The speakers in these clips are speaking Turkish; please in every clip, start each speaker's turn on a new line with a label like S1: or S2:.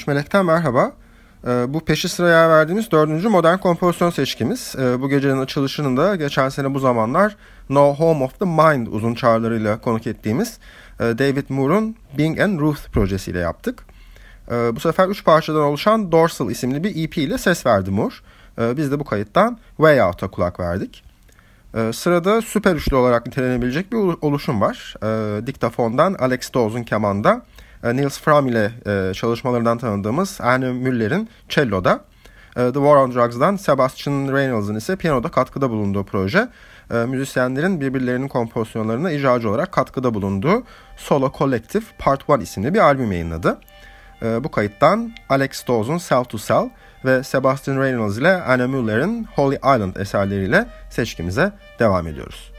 S1: 13 Melek'ten merhaba. Ee, bu peşi sıraya verdiğimiz dördüncü modern kompozisyon seçkimiz. Ee, bu gecenin açılışının da geçen sene bu zamanlar No Home of the Mind uzun çağrılarıyla konuk ettiğimiz e, David Moore'un Bing and Ruth projesiyle yaptık. Ee, bu sefer üç parçadan oluşan Dorsal isimli bir EP ile ses verdi Moore. Biz de bu kayıttan Way Out'a kulak verdik. Sırada süper üçlü olarak nitelenebilecek bir oluşum var. Diktafondan Alex Dawes'un kemanda, Niels Fram ile e, çalışmalarından tanıdığımız Anne Müller'in cello'da, e, The War on Drugs'dan Sebastian Reynolds'ın ise piyanoda katkıda bulunduğu proje, müzisyenlerin birbirlerinin kompozisyonlarına icracı olarak katkıda bulunduğu Solo Collective Part 1 isimli bir albüm yayınladı. Bu kayıttan Alex Dawes'un Self to Sell ve Sebastian Reynolds ile Anna Müller'in Holy Island eserleriyle seçkimize devam ediyoruz.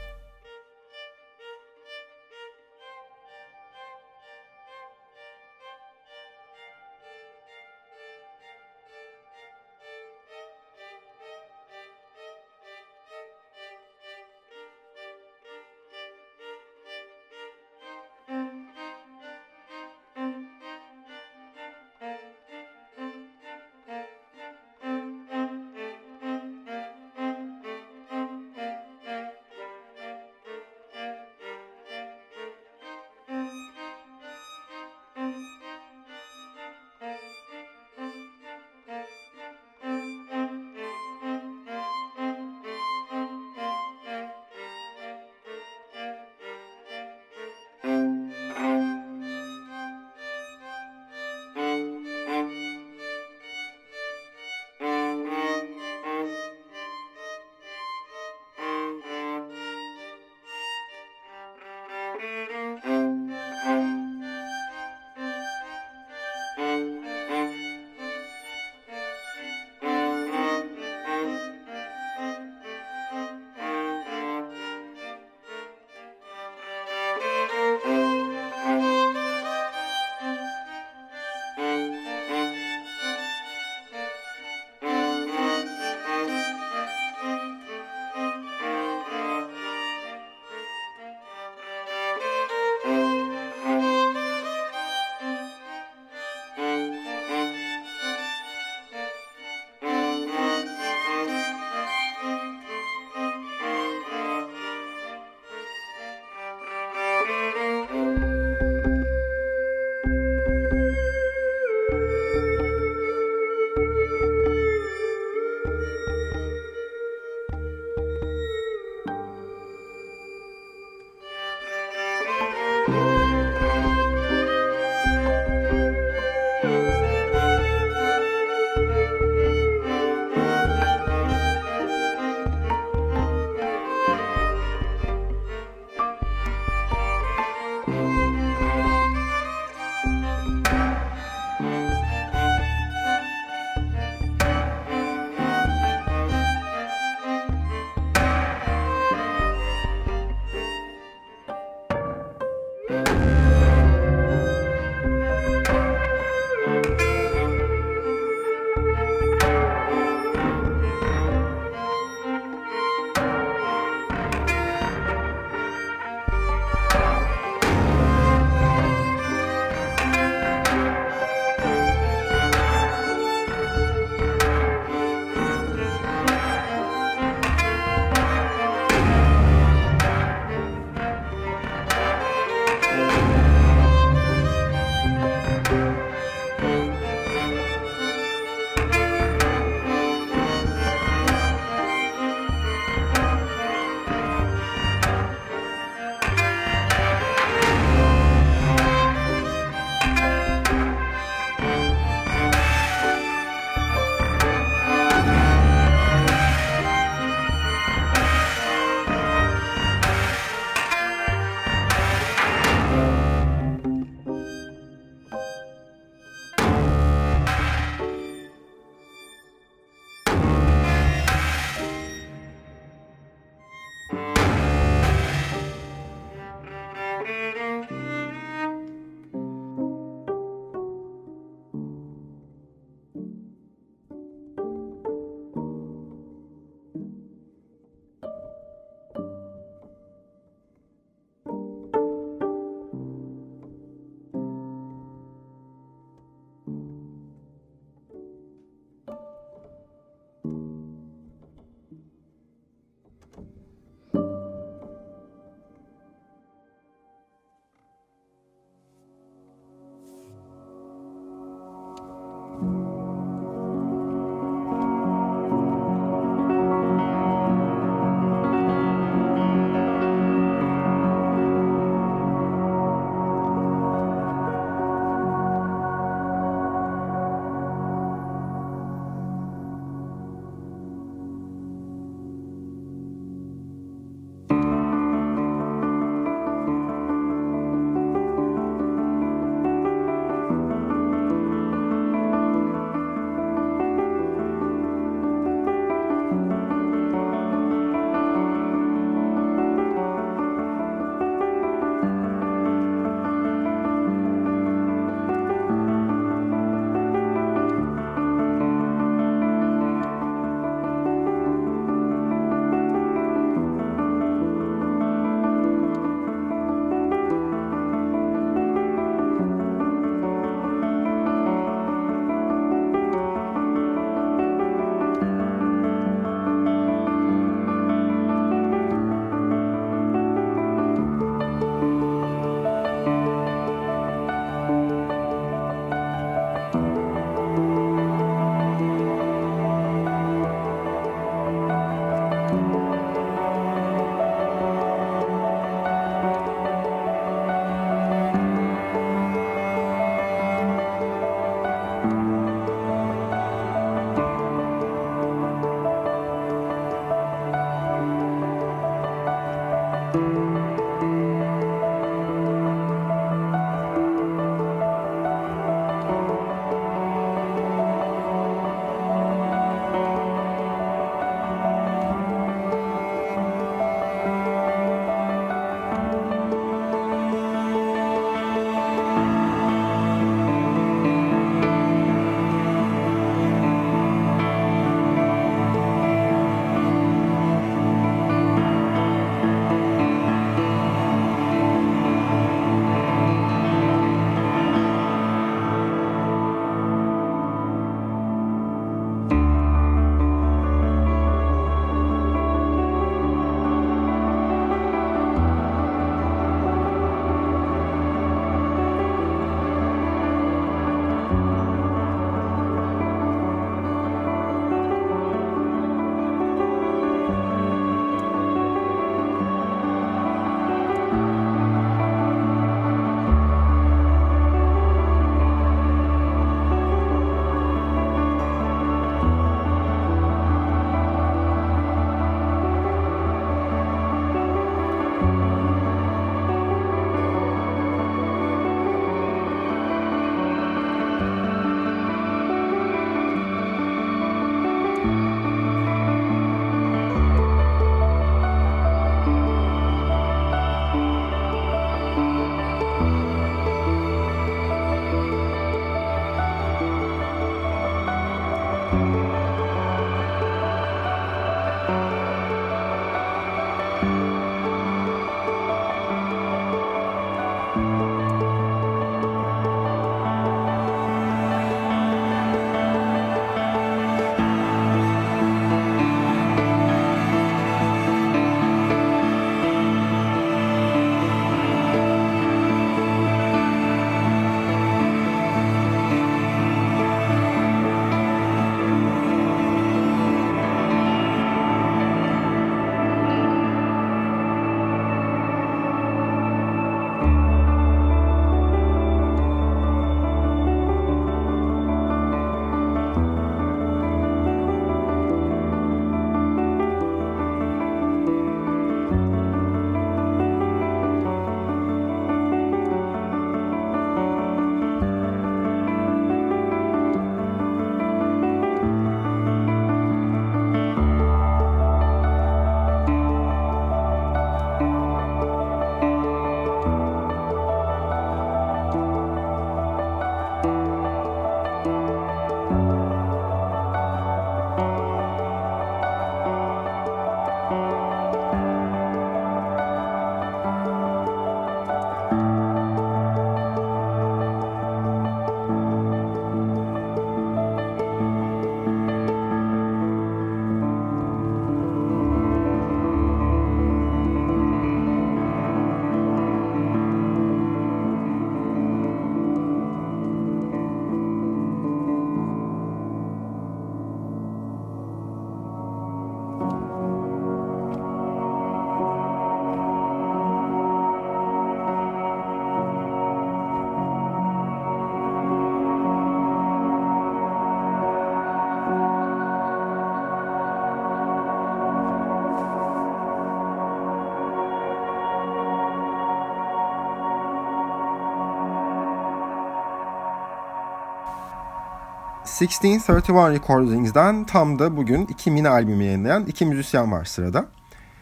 S1: 1631 Recordings'den tam da bugün iki mini albümü yayınlayan iki müzisyen var sırada.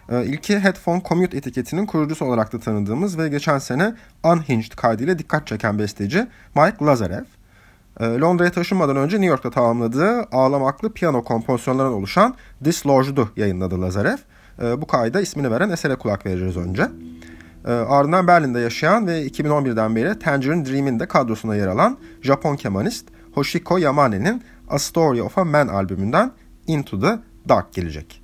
S1: Ee, ilki Headphone Commute etiketinin kurucusu olarak da tanıdığımız ve geçen sene Unhinged kaydıyla dikkat çeken besteci Mike Lazarev. Ee, Londra'ya taşınmadan önce New York'ta tamamladığı ağlamaklı piyano kompozisyonlarından oluşan Dislodged'u yayınladı Lazarev. Ee, bu kayda ismini veren esere kulak vereceğiz önce. Ardından Berlin'de yaşayan ve 2011'den beri Tangerine Dream'in de kadrosuna yer alan Japon kemanist Hoshiko Yamane'nin A Story of a Man albümünden Into the Dark gelecek.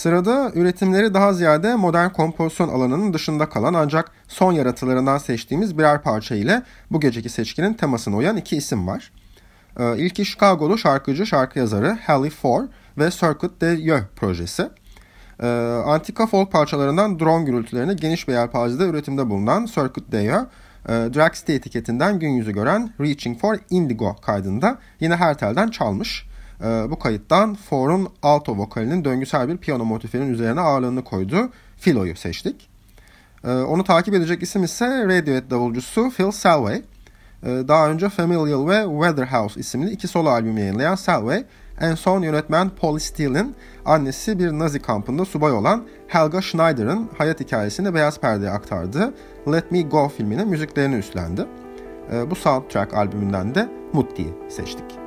S1: Sırada üretimleri daha ziyade modern kompozisyon alanının dışında kalan ancak son yaratılarından seçtiğimiz birer parça ile bu geceki seçkinin temasına uyan iki isim var. Ee, ilki Chicago'lu şarkıcı, şarkı yazarı Hallie Four ve Circuit de Yeux projesi. Ee, antika folk parçalarından drone gürültülerini geniş bir yelpazede üretimde bulunan Circuit de Yeux, e, Draxty etiketinden gün yüzü gören Reaching for Indigo kaydında yine her telden çalmış. Ee, bu kayıttan Four'un alto vokalinin döngüsel bir piyano motifinin üzerine ağırlığını koyduğu Philo'yu seçtik. Ee, onu takip edecek isim ise Radiohead davulcusu Phil Selway. Ee, daha önce Familial ve Weatherhouse isimli iki solo albüm yayınlayan Selway, en son yönetmen Paul Steele'in annesi bir Nazi kampında subay olan Helga Schneider'ın hayat hikayesini beyaz perdeye aktardığı Let Me Go filminin müziklerini üstlendi. Bu soundtrack albümünden de Mutti'yi seçtik.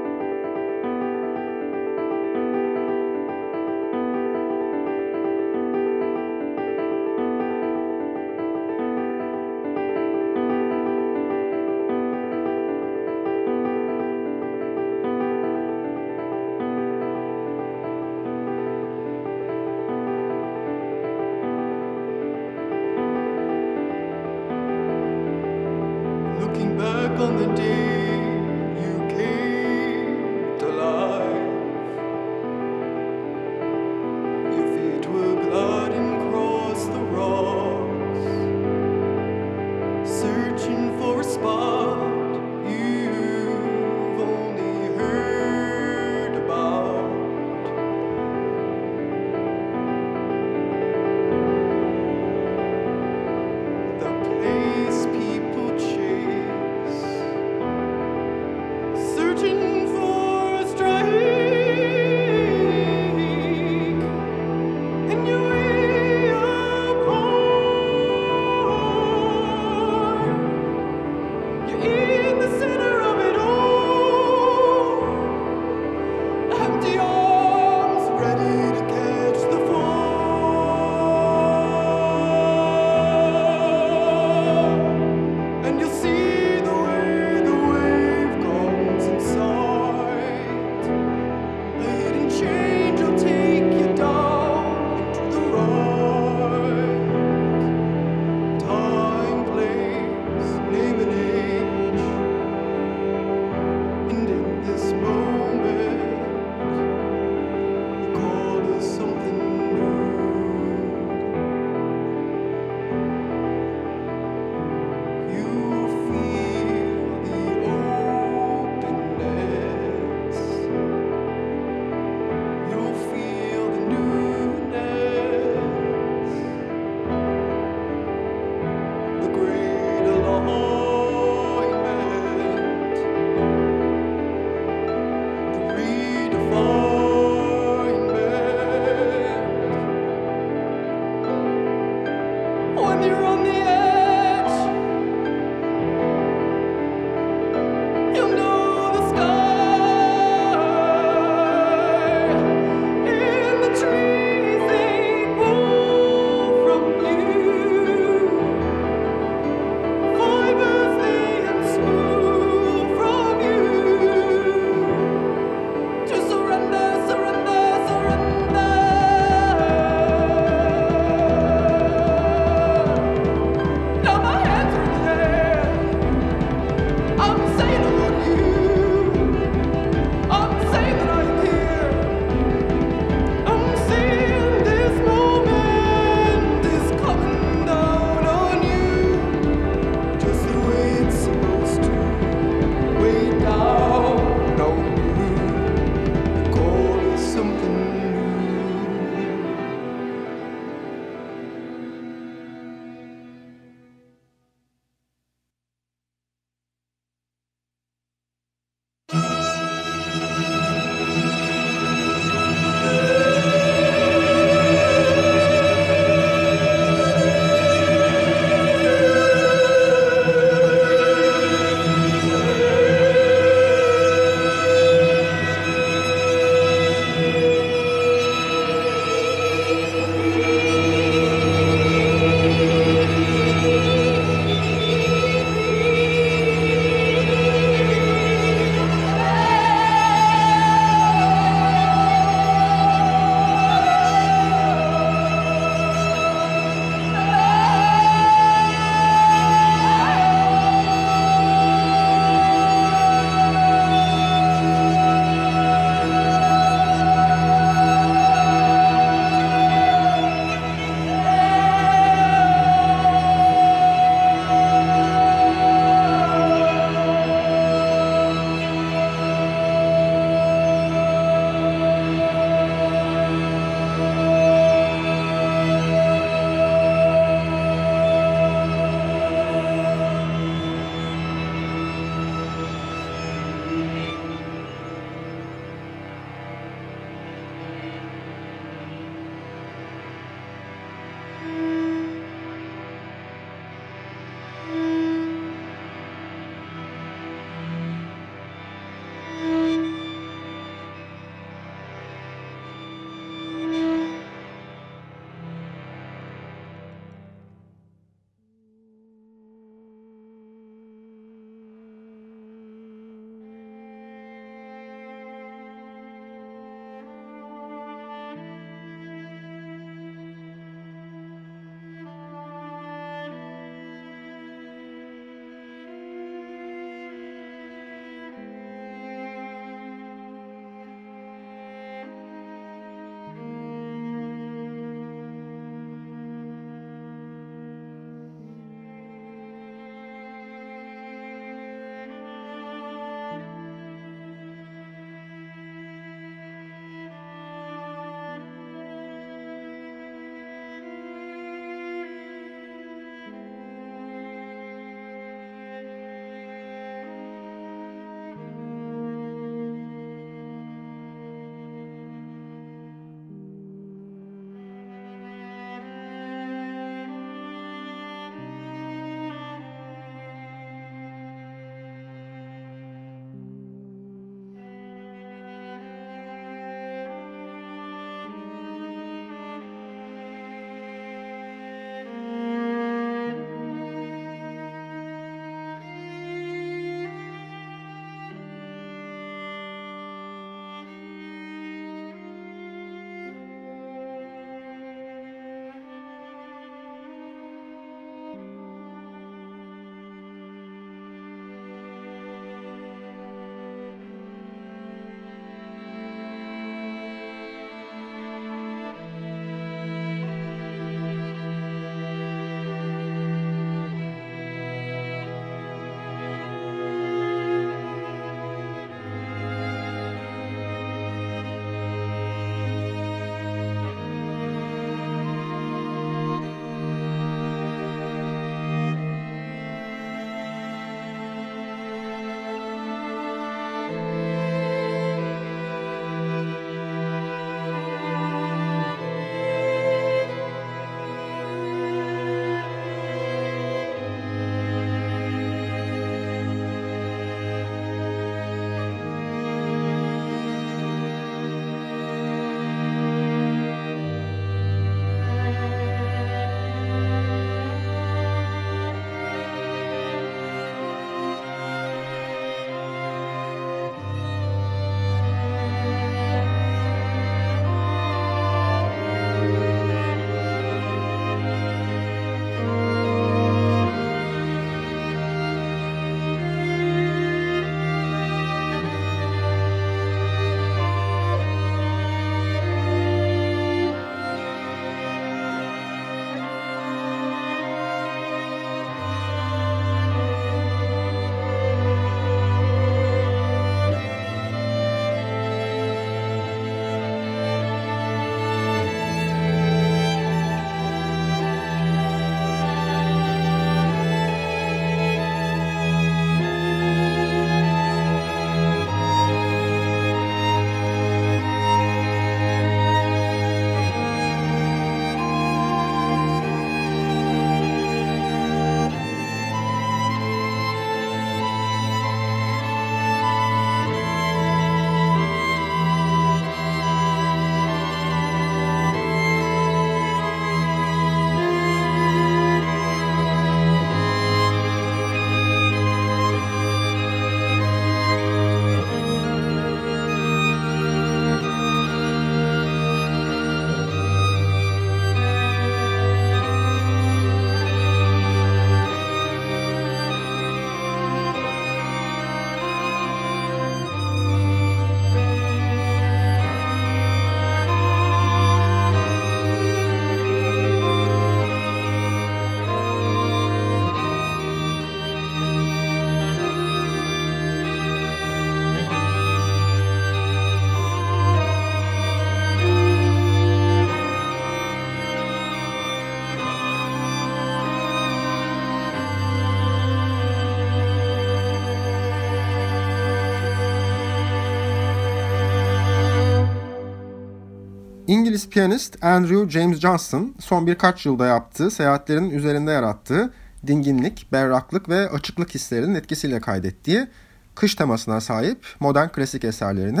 S1: İngiliz piyanist Andrew James Johnson son birkaç yılda yaptığı seyahatlerin üzerinde yarattığı dinginlik, berraklık ve açıklık hislerinin etkisiyle kaydettiği kış temasına sahip modern klasik eserlerini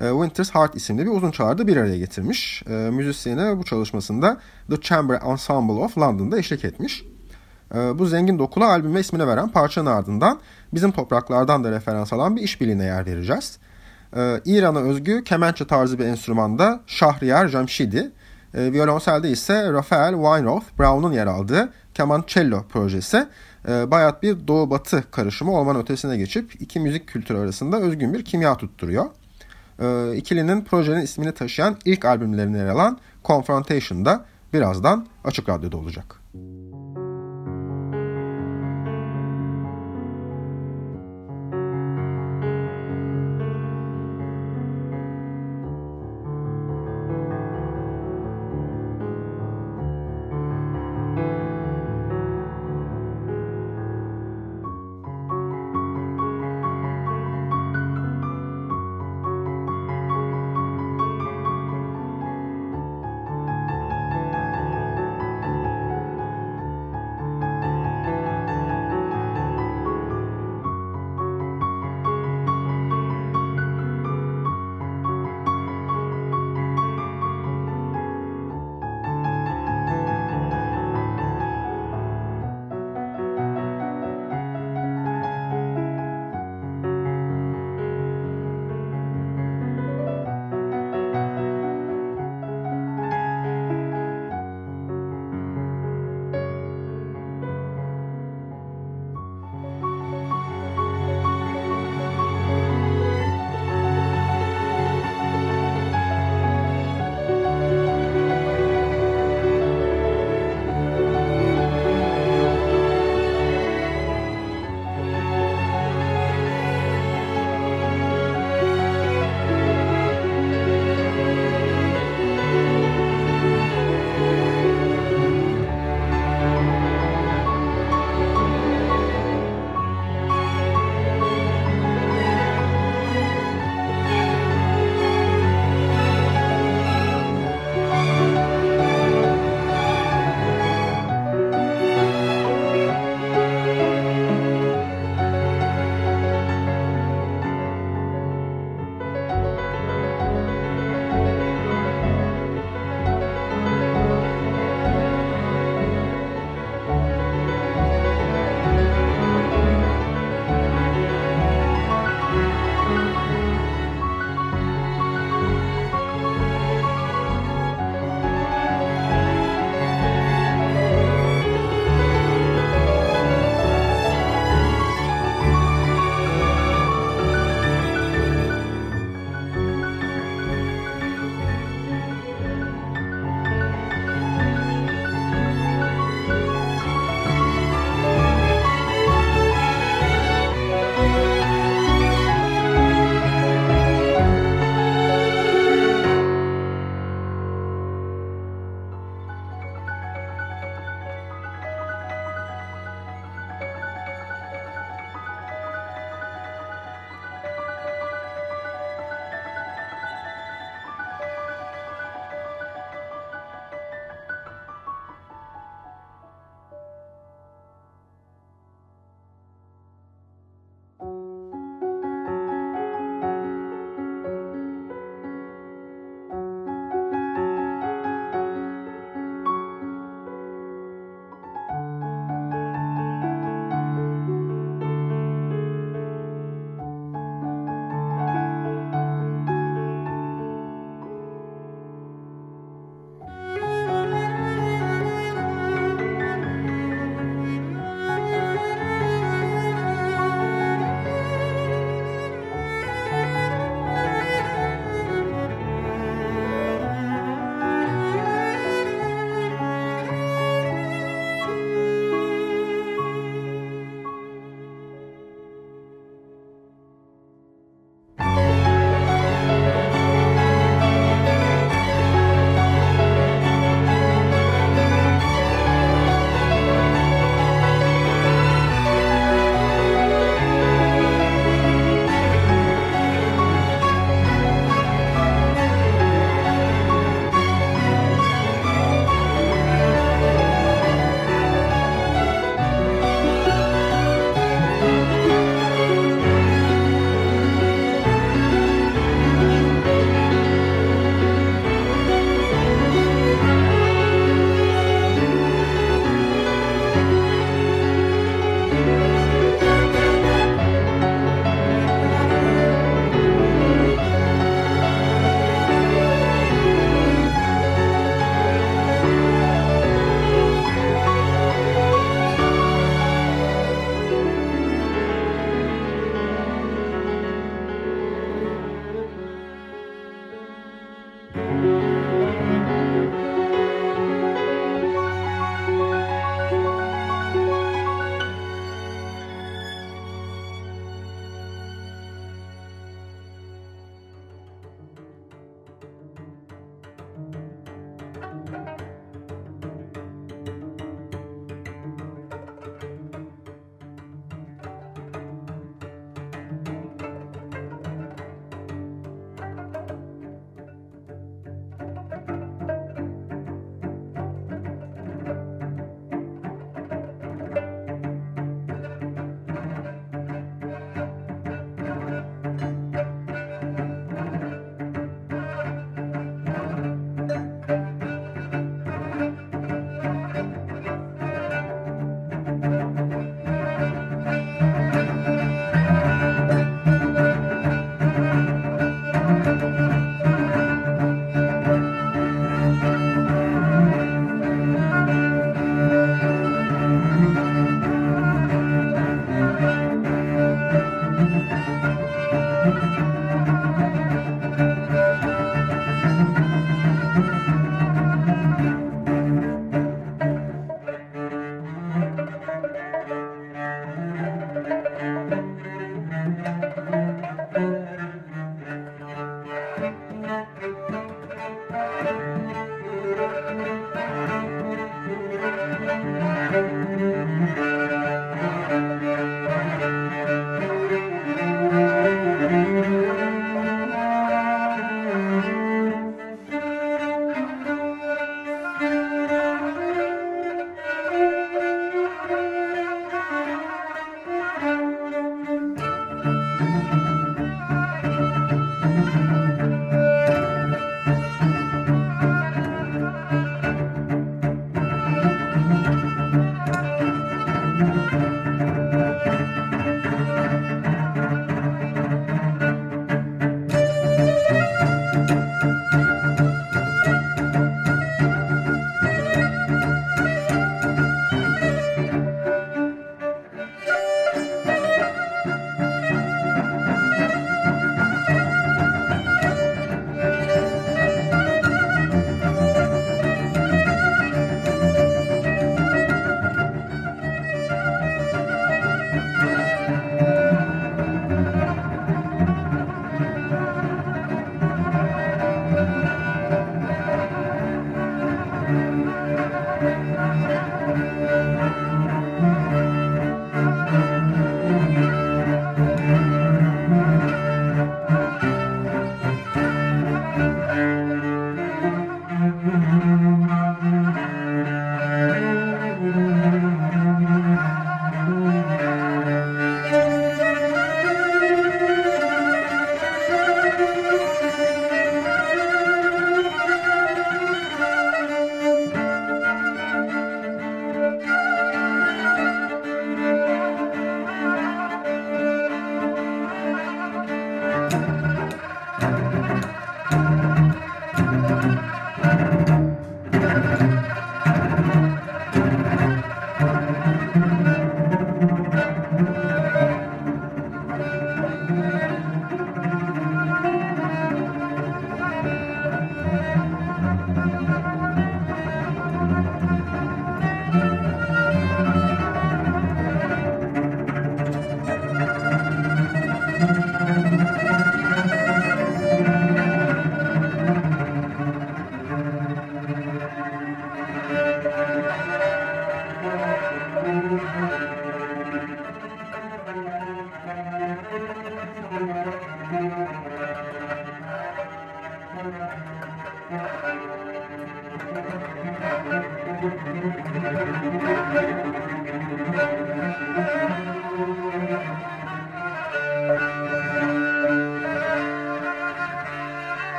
S1: e, Winter's Heart isimli bir uzun çağrıda bir araya getirmiş. E, müzisyene bu çalışmasında The Chamber Ensemble of London'da eşlik etmiş. E, bu zengin dokulu albüme ismini veren parçanın ardından bizim topraklardan da referans alan bir işbirliğine yer vereceğiz. İran'a özgü kemençe tarzı bir enstrümanda Şahriyar Jamşidi, violonselde ise Rafael Weinroth Brown'un yer aldığı Kemancello projesi bayat bir doğu-batı karışımı olmanın ötesine geçip iki müzik kültürü arasında özgün bir kimya tutturuyor. E, ikilinin projenin ismini taşıyan ilk albümlerine yer alan Confrontation'da birazdan Açık Radyo'da olacak.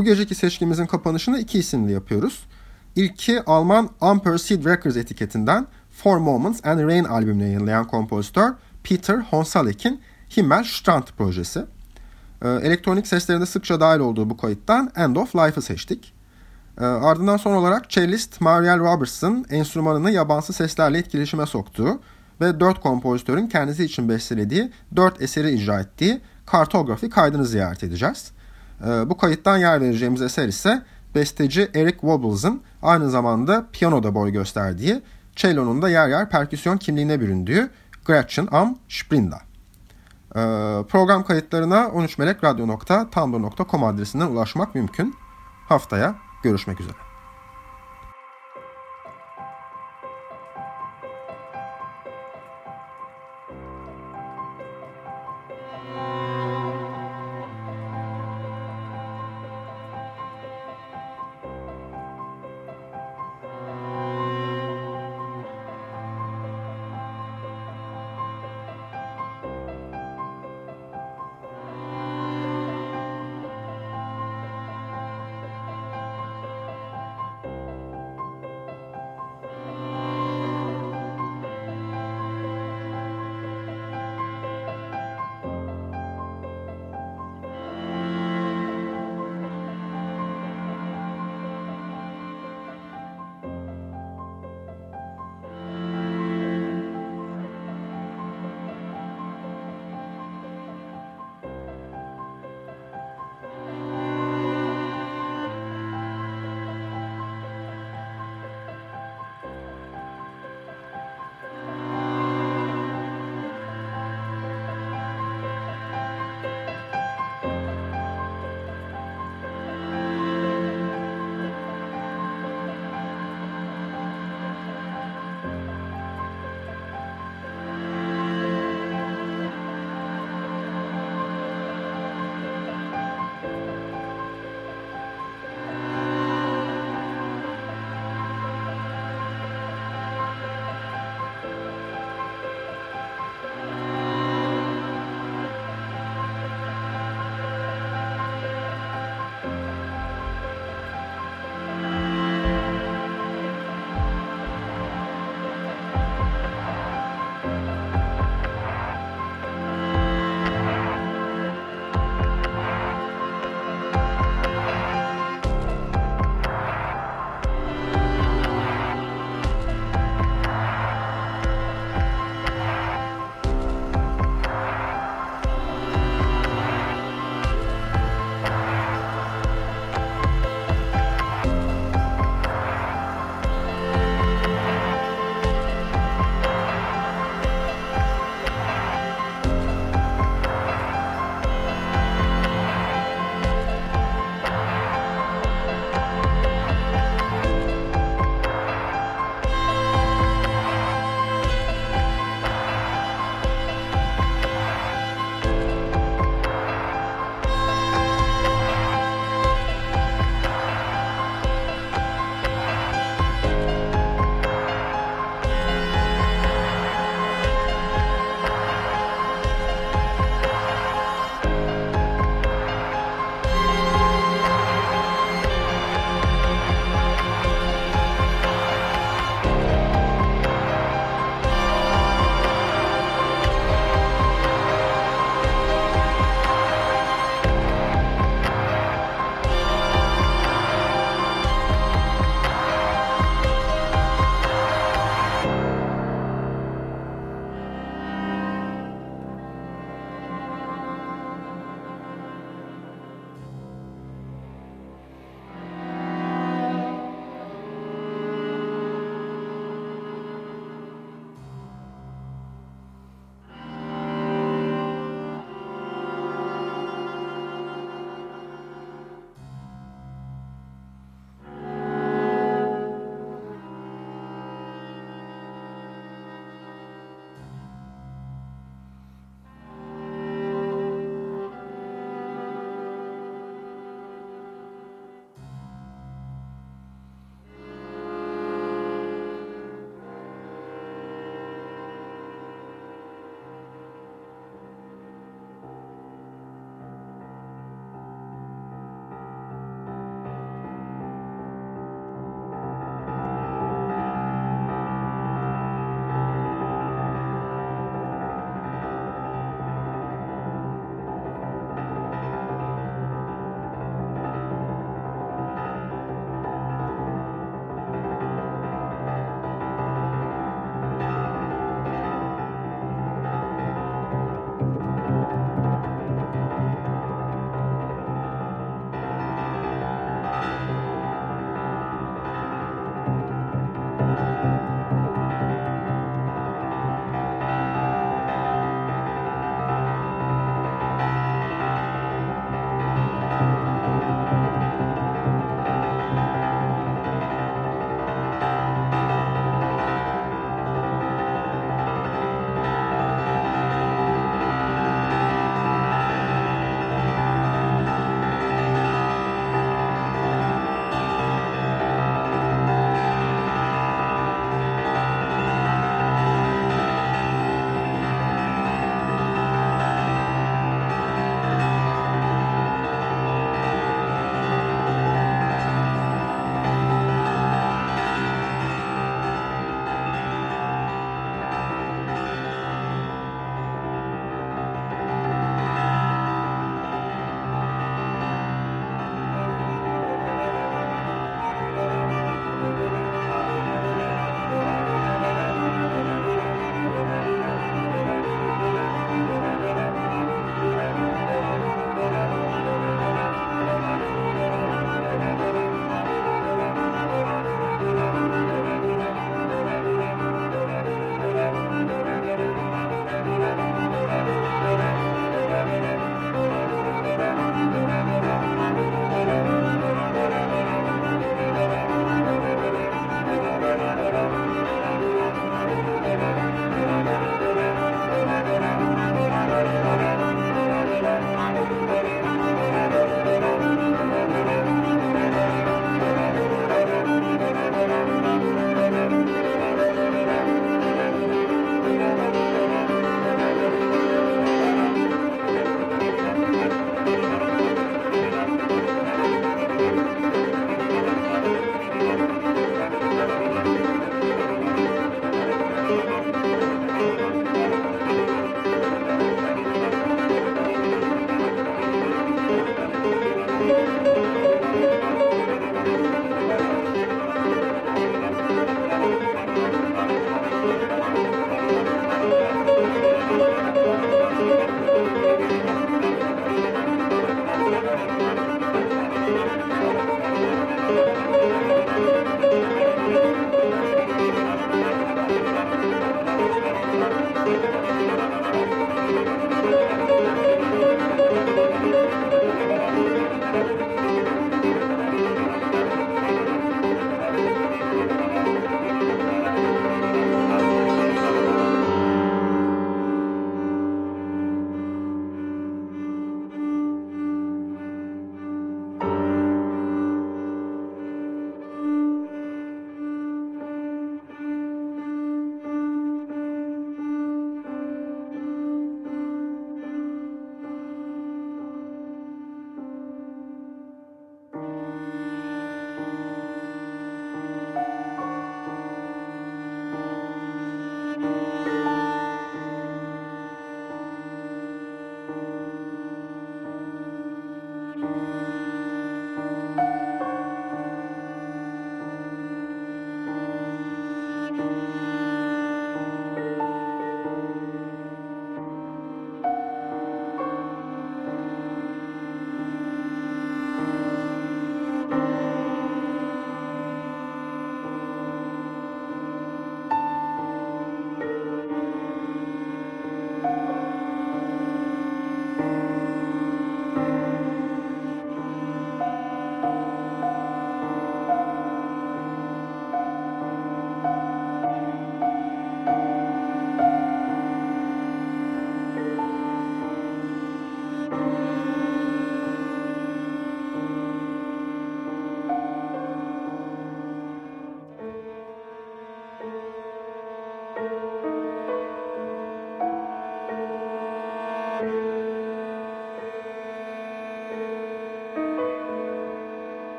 S1: Bu geceki seçkimizin kapanışını iki isimli yapıyoruz. İlki Alman Unperceived Records etiketinden Four Moments and Rain albümünü yayınlayan kompozitör Peter Honsalek'in Himmel Strand projesi. Ee, elektronik seslerinde sıkça dahil olduğu bu kayıttan End of Life'ı seçtik. Ee, ardından son olarak cellist Marielle Robertson enstrümanını yabancı seslerle etkileşime soktuğu ve dört kompozitörün kendisi için bestelediği dört eseri icra ettiği kartografi kaydını ziyaret edeceğiz. Ee, bu kayıttan yer vereceğimiz eser ise besteci Eric Wobbles'ın aynı zamanda piyanoda boy gösterdiği, cello'nun da yer yer perküsyon kimliğine büründüğü Gretchen am Sprinda. Ee, program kayıtlarına 13melekradyo.tumblr.com adresinden ulaşmak mümkün. Haftaya görüşmek üzere.